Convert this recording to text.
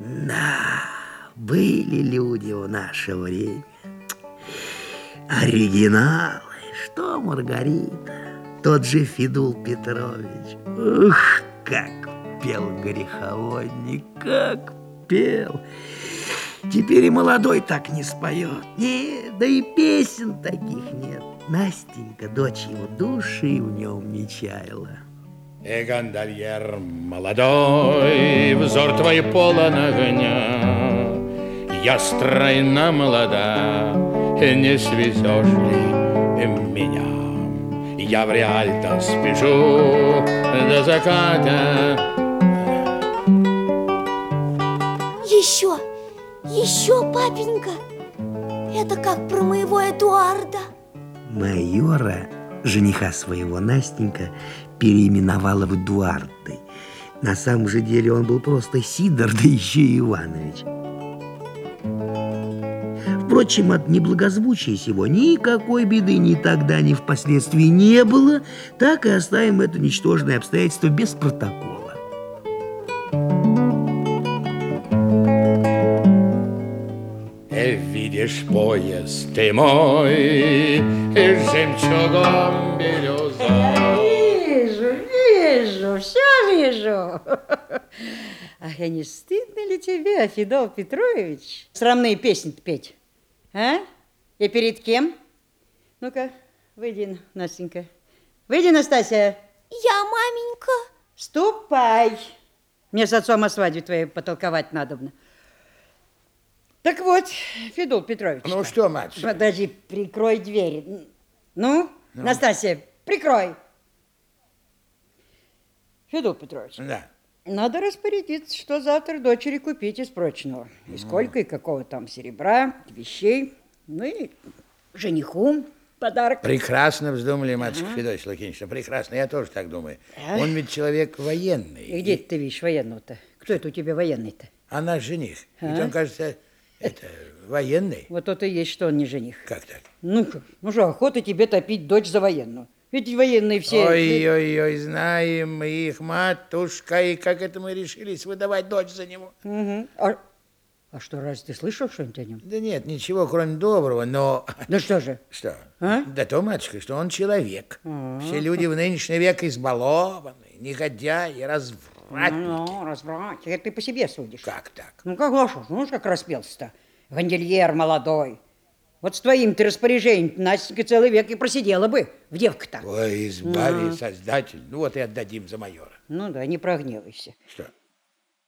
Да, были люди в наше время. Оригиналы. Что Маргарита? Тот же Федул Петрович. Ух, как пел греховодник, как пел. Теперь и молодой так не споет. Нет, да и песен таких нет. Настенька, дочь его души в нем не чаяла. И гондольер молодой, взор твой полон огня. Я стройна молода, не свезешь ли меня? Я в Реальто спешу до заката. Еще, еще, папенька. Это как про моего Эдуарда. Майора, жениха своего Настенька, переименовала в Эдуарды. На самом же деле он был просто Сидор, да еще и Иванович. Впрочем, от неблагозвучия сего никакой беды ни тогда, ни впоследствии не было, так и оставим это ничтожное обстоятельство без протокола. Видишь поезд ты мой, и жемчугом бирюза. Вижу, вижу, все вижу. Ах, а не стыдно ли тебе, Федол Петрович, срамные песни петь? А? И перед кем? Ну-ка, выйди, Настенька. Выйди, Настасья. Я, маменька. Ступай. Мне с отцом о свадьбе твоей потолковать надобно. Так вот, Федул Петрович. Ну что, матушка? Подожди, прикрой дверь. Ну, Настасья, прикрой. Федул Петрович, Да. надо распорядиться, что завтра дочери купить из прочного. И сколько, и какого там серебра, вещей. Ну и жениху подарок. Прекрасно вздумали, матушка Федосия Лукинична, прекрасно, я тоже так думаю. А? Он ведь человек военный. И где ты видишь военного-то? Кто это у тебя военный-то? А наш жених, ведь А? он, кажется, это, военный. Вот то и есть, что он не жених. Как так? Ну, ну что, охота тебе топить дочь за военную. Ведь военные все... Ой-ой-ой, знаем мы их, матушка, и как это мы решились выдавать дочь за него. Мгм. А, а что, разве ты слышал что-нибудь о нем? Да нет, ничего, кроме доброго, но... Да что же? Что? А? Да то, матушка, что он человек. Все люди в нынешний век избалованы, негодяи, развратники. Ну, разврат, это ты по себе судишь. Как так? Ну, как лошадь, ну, как распелся-то. Гондельер молодой. Вот с твоим-то распоряжением Настенька целый век и просидела бы в девка-то. Ой, избави, создатель. Ну вот и отдадим за майора. Ну да, не прогневайся. Что?